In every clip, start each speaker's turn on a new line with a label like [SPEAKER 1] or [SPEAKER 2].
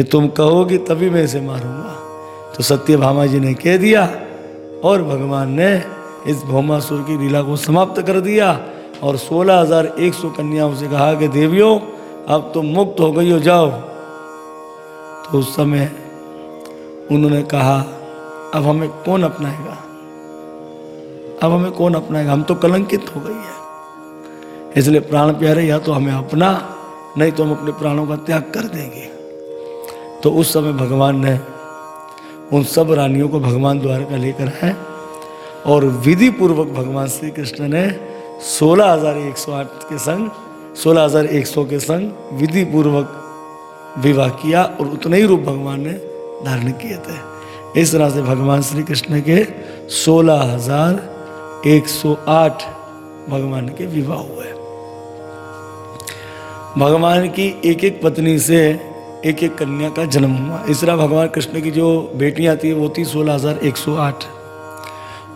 [SPEAKER 1] कि तुम कहोगे तभी मैं इसे मारूँगा। तो सत्य भामा जी ने कह दिया और भगवान ने इस भौमासुर की लीला को समाप्त कर दिया और सोलह हज़ार एक सौ कन्याओं से कहा कि, देवियों, अब तुम मुक्त हो गई हो, जाओ। तो उस समय उन्होंने कहा, अब हमें कौन अपनाएगा? अब हमें कौन अपनाएगा? हम तो कलंकित हो गई है। इसलिए प्राण प्यारे, या तो हमें अपना, नहीं तो हम अपने प्राणों का त्याग कर देंगे। तो उस समय भगवान ने उन सब रानियों को भगवान द्वारका लेकर है और विधि पूर्वक भगवान श्री कृष्ण ने सोलह हज़ार एक सौ आठ के संग, सोलह हज़ार एक सौ के संग विधि पूर्वक विवाह किया और उतने ही रूप भगवान ने धारण किए थे। इस तरह से भगवान श्री कृष्ण के सोलह हज़ार एक सौ आठ भगवान के विवाह हुए। भगवान की एक एक पत्नी से एक एक कन्या का जन्म हुआ। इस तरह भगवान कृष्ण की जो बेटियाँ थी वो थी सोलह हज़ार एक सौ आठ।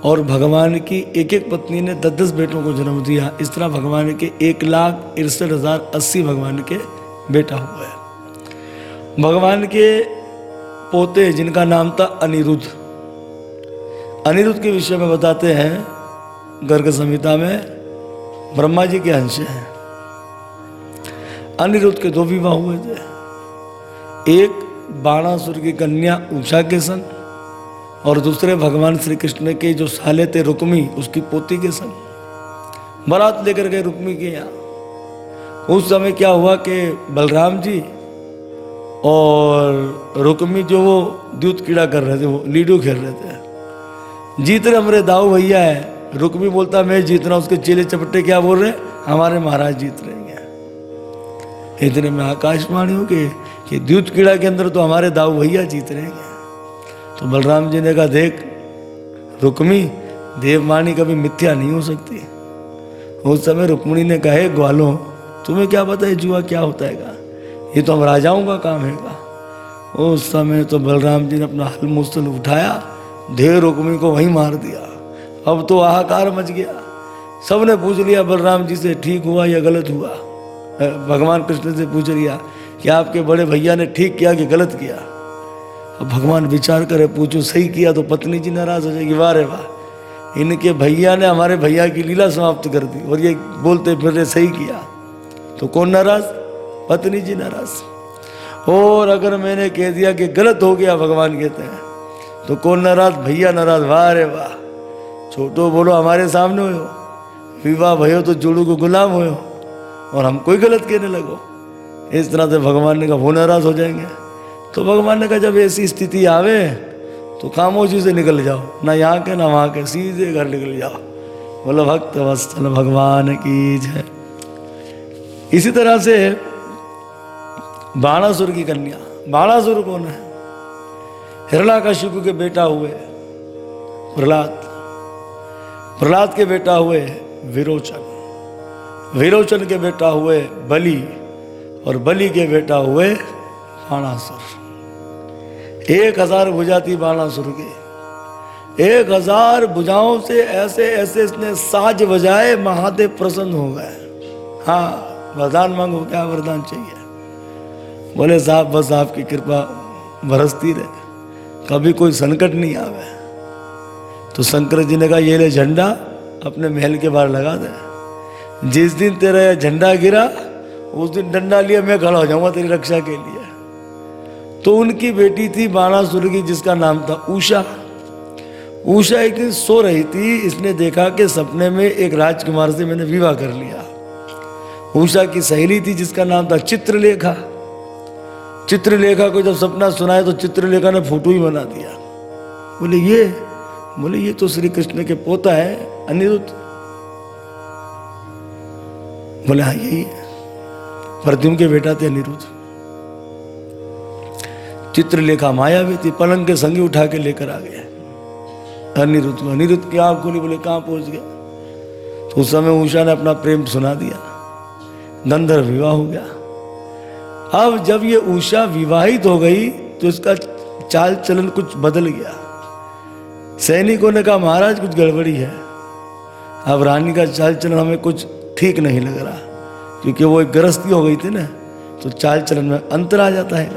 [SPEAKER 1] और भगवान की एक एक पत्नी ने दस दस बेटों को जन्म दिया। इस तरह भगवान के एक लाख इकसठ हज़ार अस्सी भगवान के बेटा हुआ है भगवान के पोते, जिनका नाम था अनिरुद्ध। अनिरुद्ध के विषय में बताते हैं, गर्ग संहिता में ब्रह्मा जी के अंश हैं। अनिरुद्ध के दो विवाह हुए थे। एक बाणासुर की कन्या उषा के संग और दूसरे भगवान श्री कृष्ण के जो साले थे रुक्मी, उसकी पोती के संग बारात लेकर गए रुक्मी के यहाँ। उस समय क्या हुआ कि बलराम जी और रुक्मी जो वो द्युत कीड़ा कर रहे थे, वो लीडो खेल रहे थे। जीत रहे हमारे दाऊ भैया है। रुक्मी बोलता, मैं जीत रहा उसके चेले चपट्टे क्या बोल रहे हमारे महाराज जीत रहे हैं। इतने में आकाशवाणी हो कि कि द्युत कीड़ा के अंदर तो हमारे दाऊ भैया जीत रहे हैं। तो बलराम जी ने कहा, देख, रुक्मी देववाणी कभी मिथ्या नहीं हो सकती। उस समय रुक्मणी ने कहे ग्वालों, तुम्हें क्या पता है जुआ क्या होता है ये तो हम राजाओं का काम है उस समय तो बलराम जी ने अपना हल मुस्तल उठाया ढेर रुक्मी को वहीं मार दिया। अब तो हाहाकार मच गया। सबने पूछ लिया, बलराम जी से ठीक हुआ या गलत हुआ? भगवान कृष्ण से पूछ लिया कि आपके बड़े भैया ने ठीक किया कि गलत किया। अब भगवान विचार करे, पूछो, सही किया तो पत्नी जी नाराज़ हो जाएगी, वाह रे वाह। इनके भैया ने हमारे भैया की लीला समाप्त कर दी और ये बोलते फिर सही किया। तो कौन नाराज़? पत्नी जी नाराज़। और अगर मैंने कह दिया कि गलत हो गया, भगवान कहते हैं तो कौन नाराज़? भैया नाराज़, वाह रे वाह। छोटो बोलो, हमारे सामने हो। विवाह भयो तो जोड़ू को गुलाम हो। और हम कोई गलत कहने लगो। इस तरह से भगवान ने कहा, वो नाराज़ हो जाएँगे। तो भगवान ने कहा, जब ऐसी स्थिति आवे तो खामोशी से निकल जाओ। ना यहाँ के, ना वहाँ के, सीधे घर निकल जाओ। बोलो, भक्त वत्सल, भगवान की जय। इसी तरह से बाणासुर की कन्या। बाणासुर कौन है? हिरला का कश्यप के बेटा हुए प्रहलाद। प्रहलाद के बेटा हुए विरोचन। विरोचन के बेटा हुए बलि। और बलि के बेटा हुए बाणासुर। एक हज़ार भुजा थी बाणासुर की। एक हज़ार भुजाओं से ऐसे ऐसे इसने साज बजाए, महादेव प्रसन्न हो गए। हाँ वरदान मांगो, क्या वरदान चाहिए? बोले, साहब, बस आपकी कृपा बरसती रहे। कभी कोई संकट नहीं आवे। तो शंकर जी ने कहा, ये ले झंडा अपने महल के बाहर लगा दे। जिस दिन तेरा यह झंडा गिरा उस दिन डंडा लिया, मैं खड़ा हो जाऊँगा तेरी रक्षा के लिए। तो उनकी बेटी थी बाणासुर की जिसका नाम था उषा उषा एक दिन सो रही थी, इसने देखा कि सपने में एक राजकुमार से मैंने विवाह कर लिया। उषा की सहेली थी, जिसका नाम था चित्रलेखा। चित्रलेखा को जब सपना सुनाया तो चित्रलेखा ने फ़ोटो ही बना दिया। बोले, ये बोले, ये तो श्री कृष्ण के पोता है, अनिरुद्ध। बोले हाँ यही है। प्रद्युम के बेटा थे अनिरुद्ध चित्रलेखा माया भी थी, पलंग के संगी उठा के लेकर आ गया। अनिरुद्ध अनिरुद्ध की आँख खोली, बोले, कहाँ पहुँच गया? तो उस समय उषा ने अपना प्रेम सुना दिया। गंधर विवाह हो गया। अब जब ये उषा विवाहित हो गई तो इसका चाल चलन कुछ बदल गया। सैनिकों ने कहा, महाराज, कुछ गड़बड़ी है। अब रानी का चाल चलन हमें कुछ ठीक नहीं लग रहा। क्योंकि वो एक गृहस्थी हो गई थी ना तो चाल चलन में अंतर आ जाता है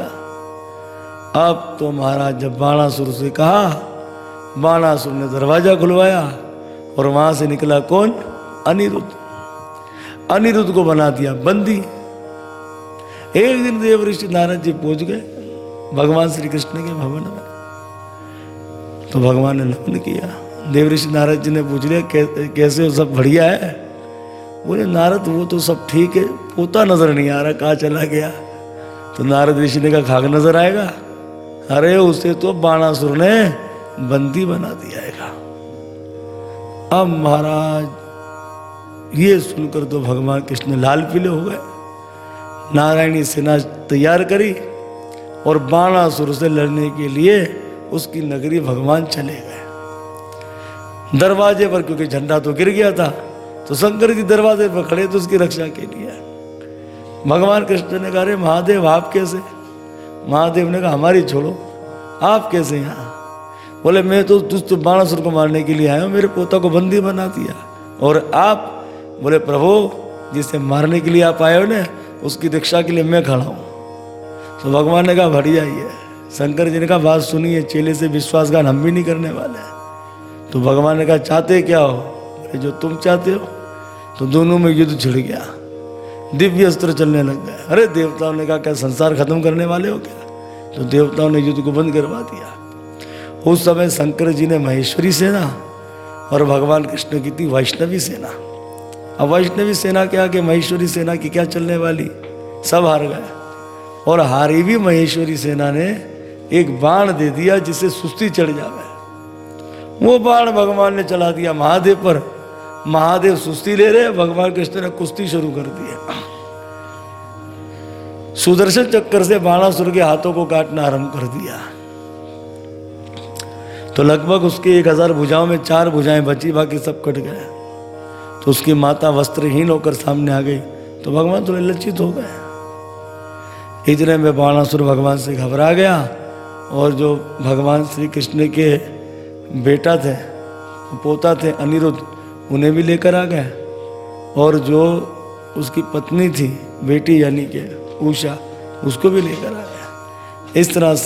[SPEAKER 1] अब तो महाराज जब बाणासुर से कहा, बाणासुर ने दरवाज़ा खुलवाया और वहाँ से निकला कौन? अनिरुद्ध। अनिरुद्ध को बना दिया बंदी। एक दिन देव ऋषि नारद जी पहुँच गए, भगवान श्री कृष्ण के भवन में। तो भगवान ने नमन किया। देव ऋषि नारद जी ने पूछ लिया कैसे हो, सब बढ़िया है? बोले, नारद, वो तो सब ठीक है। पोता नज़र नहीं आ रहा, कहाँ चला गया? तो नारद ऋषि ने कहा, खाक नज़र आएगा? अरे, उसे तो बाणासुर ने बंदी बना दिया है अब महाराज, ये सुनकर तो भगवान कृष्ण लाल पीले हो गए। नारायणी सेना तैयार करी और बाणासुर से लड़ने के लिए उसकी नगरी भगवान चले गए। दरवाजे पर क्योंकि झंडा तो गिर गया था तो शंकर जी दरवाजे पर खड़े तो उसकी रक्षा के लिए। भगवान कृष्ण ने कहा, अरे महादेव, आप कैसे? महादेव ने कहा, हमारी छोड़ो। आप कैसे यहाँ? बोले, मैं तो तुझ तो बाणासुर को मारने के लिए आया हूँ। मेरे पोता को बंदी बना दिया। और आप, बोले, प्रभु, जिसे मारने के लिए आप आए हो ना, उसकी रक्षा के लिए मैं खड़ा हूँ। तो भगवान ने कहा ही है। शंकर जी ने कहा, बात सुनिए, चेले से विश्वासघात हम भी नहीं करने वाले तो भगवान ने कहा, चाहते क्या हो? जो तुम चाहते हो तो दोनों में युद्ध छिड़ गया। दिव्य अस्त्र चलने लग गए। अरे, देवताओं ने कहा, क्या संसार खत्म करने वाले हो क्या? तो देवताओं ने युद्ध को बंद करवा दिया। उस समय शंकर जी ने महेश्वरी सेना और भगवान कृष्ण की थी वैष्णवी सेना। अब वैष्णवी सेना के आगे महेश्वरी सेना की क्या चलने वाली? सब हार गए। और हारी भी महेश्वरी सेना ने एक बाण दे दिया जिससे सुस्ती चढ़ जावे। वो बाण भगवान ने चला दिया महादेव पर। महादेव सुस्ती ले रहे भगवान कृष्ण ने कुश्ती शुरू कर दी है। सुदर्शन चक्कर से बाणासुर के हाथों को काटना आरंभ कर दिया। तो लगभग उसके एक हज़ार भुजाओं में चार भुजाएँ बची, बाकी सब कट गए। तो उसकी माता वस्त्रहीन होकर सामने आ गई। तो भगवान थोड़े लज्जित हो गए। इतने में बाणासुर भगवान से घबरा गया और जो भगवान श्री कृष्ण के बेटा थे, पोता थे, अनिरुद्ध उन्हें भी लेकर आ गया और जो उसकी पत्नी थी, बेटी यानी के उषा उसको भी लेकर आ गया इस तरह से